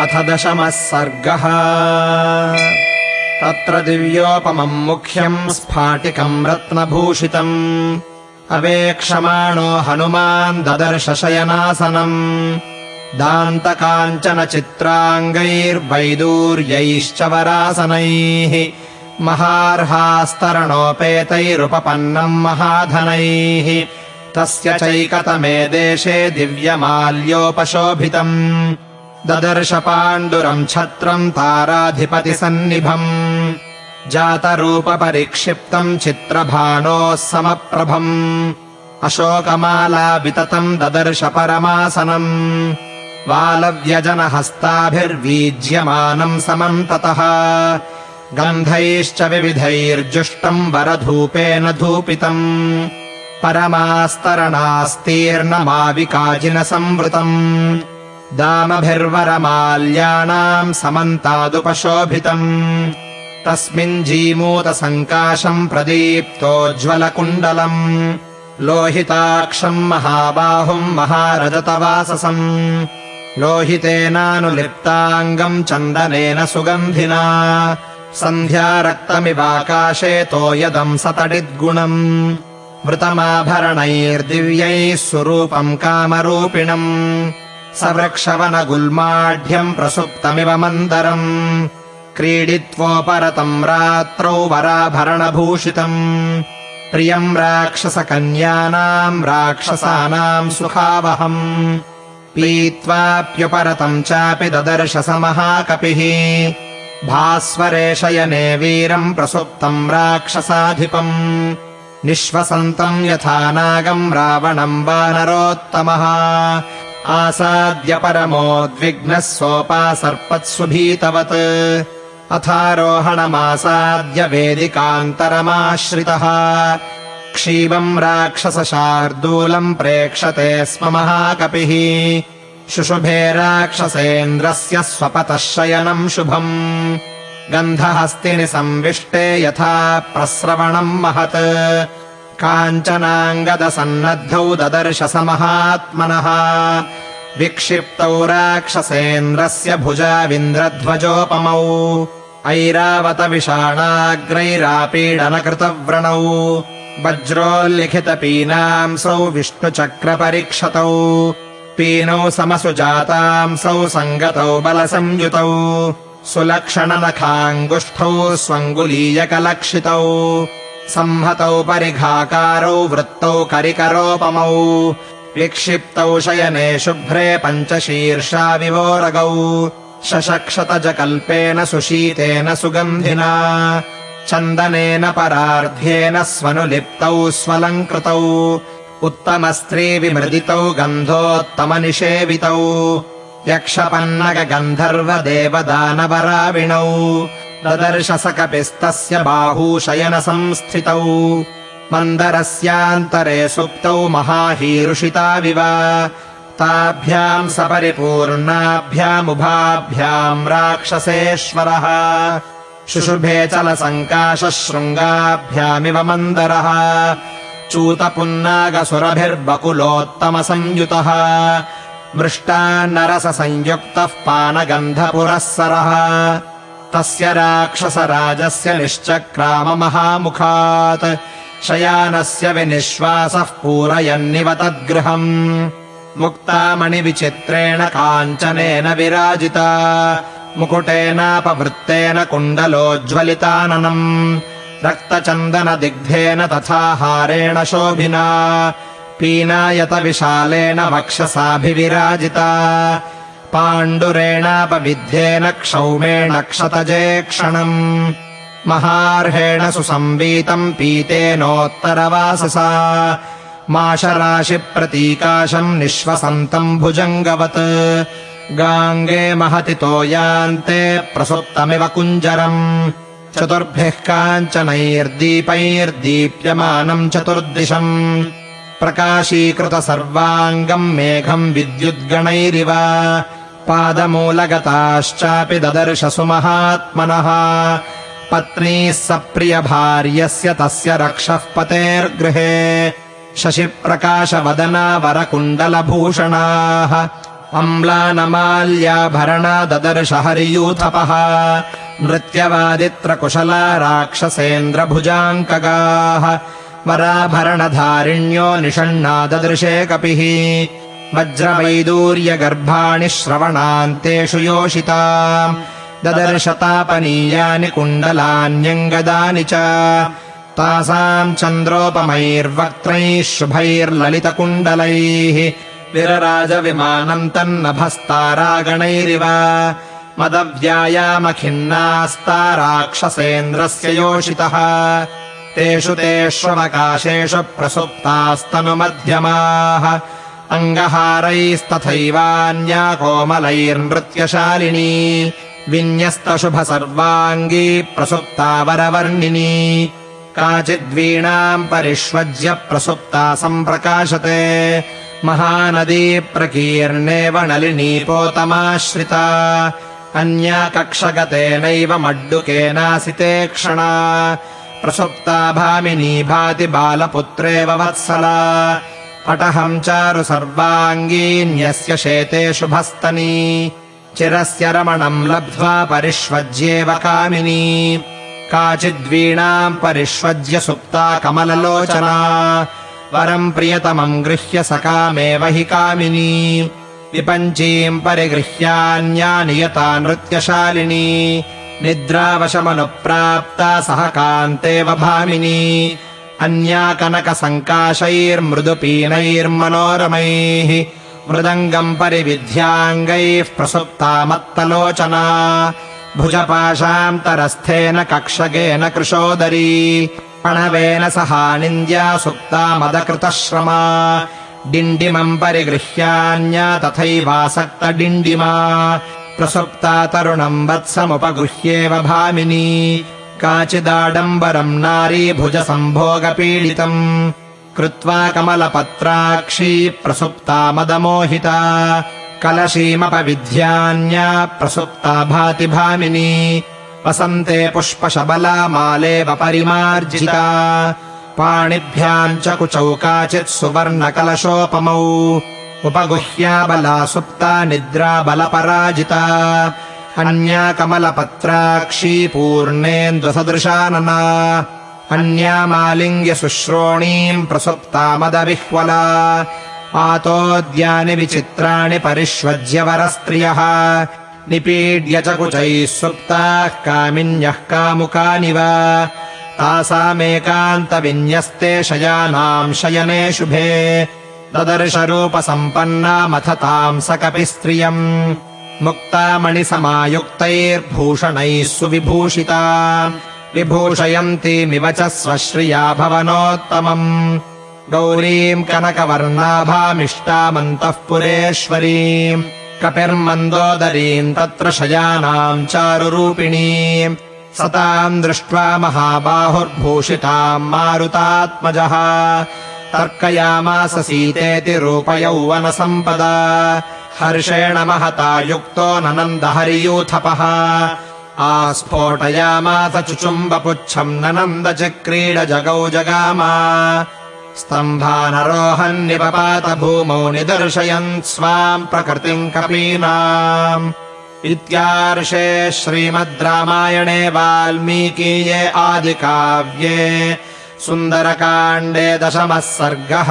अथ दशमः सर्गः। तत्र दिव्योपमम् मुख्यम् स्फाटिकम् रत्नभूषितम्। अवेक्षमाणो हनुमान् ददर्शशयनासनम्। दान्तकाञ्चन चित्राङ्गैर्वैदूर्यैश्च वरासनैः। महार्हास्तरणोपेतैरुपपन्नम् महाधनैः। तस्य चैकतमे देशे दिव्यमाल्योपशोभितम् ददर्श पाण्डुरम् छत्रम् ताराधिपतिसन्निभम् जातरूपपरिक्षिप्तम् चित्रभाणोः समप्रभम्। अशोकमाला विततम् ददर्श परमासनम् वालव्यजनहस्ताभिर्वीज्यमानम् समम् ततः। गन्धैश्च विविधैर्जुष्टम् वरधूपेन धूपितम्। परमास्तरणास्तीर्णमाविकाजिनसंवृतम् दामभिर्वरमाल्यानाम् समन्तादुपशोभितम्। तस्मिन् जीमूतसङ्काशम् प्रदीप्तोज्ज्वलकुण्डलम्। लोहिताक्षम् महाबाहुम् महारजतवाससम्। लोहितेनानुलिप्ताङ्गम् चन्दनेन सुगन्धिना। सन्ध्यारक्तमिवाकाशे तोयदम् सतडिद्गुणम्। मृतमाभरणैर्दिव्यैः स्वरूपम् कामरूपिणम् सवृक्षवनगुल्माढ्यम् प्रसुप्तमिव मन्दरम् क्रीडित्वोपरतम् रात्रौ वराभरणभूषितम् प्रियम् राक्षसकन्यानाम् राक्षसानाम् सुखावहम् पीत्वाप्युपरतम् चापि ददर्श स महाकपिः भास्वरे शयने वीरम् प्रसुप्तम् राक्षसाधिपम् निःश्वसन्तम् यथा नागम् रावणम् वानरोत्तमः आसाद्य परमोद्विग्नः सोपासर्पत्सु भीतवत् अथारोहणमासाद्य वेदिकान्तरमाश्रितः क्षीबम् राक्षसशार्दूलम् प्रेक्षते स्म महाकपिः। शुशुभे राक्षसेन्द्रस्य स्वपतः शयनम् शुभम्। गन्धहस्तिनि संविष्टे यथा प्रस्रवणम् महत् काञ्चनाङ्गदसन्नद्धौ ददर्श स महात्मनः विक्षिप्तौ राक्षसेन्द्रस्य भुजाविन्द्रध्वजोपमौ। ऐरावतविषाणाग्रैरापीडनकृतव्रणौ। वज्रोल्लिखितपीनांसौ विष्णुचक्रपरीक्षतौ। पीनौ समसुजातांसौ सङ्गतौ बलसंयुतौ। सुलक्षणनखाङ्गुष्ठौ स्वङ्गुलीयकलक्षितौ संहतौ परिघाकारौ वृत्तौ करिकरोपमौ। विक्षिप्तौ शयने शुभ्रे पञ्चशीर्षाविवोरगौ शशक्षतजकल्पेन सुशीतेन सुगन्धिना। चन्दनेन परार्ध्येन स्वनुलिप्तौ स्वलङ्कृतौ। उत्तमस्त्रीविमृदितौ गन्धोत्तमनिषेवितौ। यक्षपन्नगन्धर्वदेवदानवराविणौ ददर्श स कपिस्तस्य बाहूशयनसंस्थितौ। मन्दरस्यान्तरे सुप्तौ महाहीरुषिताविव। ताभ्याम् सपरिपूर्णाभ्यामुभाभ्याम् राक्षसेश्वरः। शुशुभे चलसङ्काशः शृङ्गाभ्यामिव मन्दरः। चूतपुन्नागसुरभिर्बकुलोत्तमसंयुतः। मृष्टान्नरससंयुक्तः पानगन्धपुरःसरः तस्य राक्षसराजस्य निश्चक्राममहामुखात् शयानस्य विनिश्वासः पूरयन्निव तद्गृहम्। मुक्तामणिविचित्रेण काञ्चनेन विराजिता। मुकुटेनापवृत्तेन कुण्डलोज्ज्वलिताननम्। रक्तचन्दनदिग्धेन तथा हारेण शोभिना। पीनायतविशालेन वक्षसाभिविराजिता पाण्डुरेणापविध्येन क्षौमेण क्षतजे क्षणम्। महार्हेण सुसंवीतम् पीतेनोत्तरवाससा। माशराशिप्रतीकाशम् निःश्वसन्तम् भुजङ्गवत्। गाङ्गे महति तोयान्ते प्रसुप्तमिव कुञ्जरम्। चतुर्भिः काञ्चनैर्दीपैर्दीप्यमानम् चतुर्दिशम्। प्रकाशीकृतसर्वाङ्गम् मेघम् विद्युद्गणैरिव पादमूलगताश्चापि ददर्श सुमहात्मनः पत्नीः सप्रियभार्यस्य तस्य रक्षः पतेर्गृहे। शशिप्रकाशवदना वरकुण्डलभूषणाः अम्लानमाल्याभरणा ददर्श हरियूथपः नृत्यवादित्रकुशला राक्षसेन्द्रभुजाङ्कगाः वराभरणधारिण्यो निषण्णा ददृशे कपिः वज्रवैदूर्यगर्भाणि श्रवणान्तेषु योषिता ददर्शतापनीयानि कुण्डलान्यङ्गदानि च। तासाम् चन्द्रोपमैर्वक्त्रैः शुभैर्ललितकुण्डलैः विरराजविमानम् तन्नभस्तारागणैरिव। मदव्यायामखिन्नास्ता राक्षसेन्द्रस्य योषितः। तेषु तेष्वकाशेषु प्रसुप्तास्तनुमध्यमाः अङ्गहारैस्तथैवान्या कोमलैर्नृत्यशालिनी विन्यस्तशुभसर्वाङ्गी प्रसुप्ता वरवर्णिनी काचिद्वीणाम् परिष्वज्य प्रसुप्ता सम्प्रकाशते। महानदी प्रकीर्णेव नलिनीपोतमाश्रिता। अन्या कक्षगतेनैव मड्डुकेनासिते क्षणा। प्रसुप्ता भामिनी भाति बालपुत्रेव वत्सला पटहम् चारु सर्वाङ्गीन्यस्य शेते शुभस्तनी। चिरस्य रमणम् लब्ध्वा परिष्वज्येव कामिनी। काचिद्वीणाम् परिष्वज्य सुप्ता कमललोचना। वरम् प्रियतमम् गृह्य सकामेव हि कामिनी। विपञ्चीम् परिगृह्यान्या नियता नृत्यशालिनी। निद्रावशमनुप्राप्ता सह कान्तेव भामिनी अन्या कनकसङ्काशैर्मृदुपीनैर्मनोरमैः मृदङ्गम् परिविध्याङ्गैः प्रसुप्ता मत्तलोचना भुजपाशान्तरस्थेन कक्षगेन कृशोदरी पणवेन सहानिन्द्या सुप्ता मदकृतश्रमा डिण्डिमम् परिगृह्यान्या तथैवासक्तडिण्डिमा प्रसुप्ता तरुणम् वत्समुपगृह्येव भामिनी काचिदाडम्बरम् नारी भुजसम्भोगपीडितम् कृत्वा कमलपत्राक्षी प्रसुप्ता मदमोहिता कलशीमपविध्यान्या प्रसुप्ता भाति भामिनी वसन्ते पुष्पशबला मालेव परिमार्जिता पाणिभ्याम् च कुचौ काचित् सुवर्णकलशोपमौ उपगुह्या बला सुप्ता निद्रा बलपराजिता अन्या कमलपत्राक्षी पूर्णेन्द्वसदृशानना अन्या मालिङ्ग्यशुश्रोणीम् प्रसुप्ता मदविह्वला आतोद्यानि विचित्राणि परिष्वज्य वरस्त्रियः निपीड्य च कुचैः सुप्ताः कामिन्यः कामुकानि वा तासामेकान्तविन्यस्ते शयानाम् शयने शुभे ददर्शरूपसम्पन्नामथ ताम् स कपि स्त्रियम् मुक्तामणिसमायुक्तैर्भूषणैः सुविभूषिता। विभूषयन्तीमिव च स्वश्रिया भवनोत्तमम्। गौरीम् कनकवर्णाभामिष्टामन्तः पुरेश्वरीम्। कपिर्मन्दोदरीम् तत्र शयानाम् चारुरूपिणीम् सताम् दृष्ट्वा महाबाहुर्भूषिताम् मारुतात्मजः। तर्कयामास सीतेति रूपयौवनसम्पदा हर्षेण महता युक्तो ननन्दहरियूथपः आस्फोटयामास चुचुम्बपुच्छम् जगौ जगामा। स्तम्भानरोहन्निपपात भूमौ निदर्शयन् स्वाम् प्रकृतिम् कपीनाम्। इत्यार्षे श्रीमद् रामायणे वाल्मीकीये आदिकाव्ये सुन्दरकाण्डे दशमः सर्गः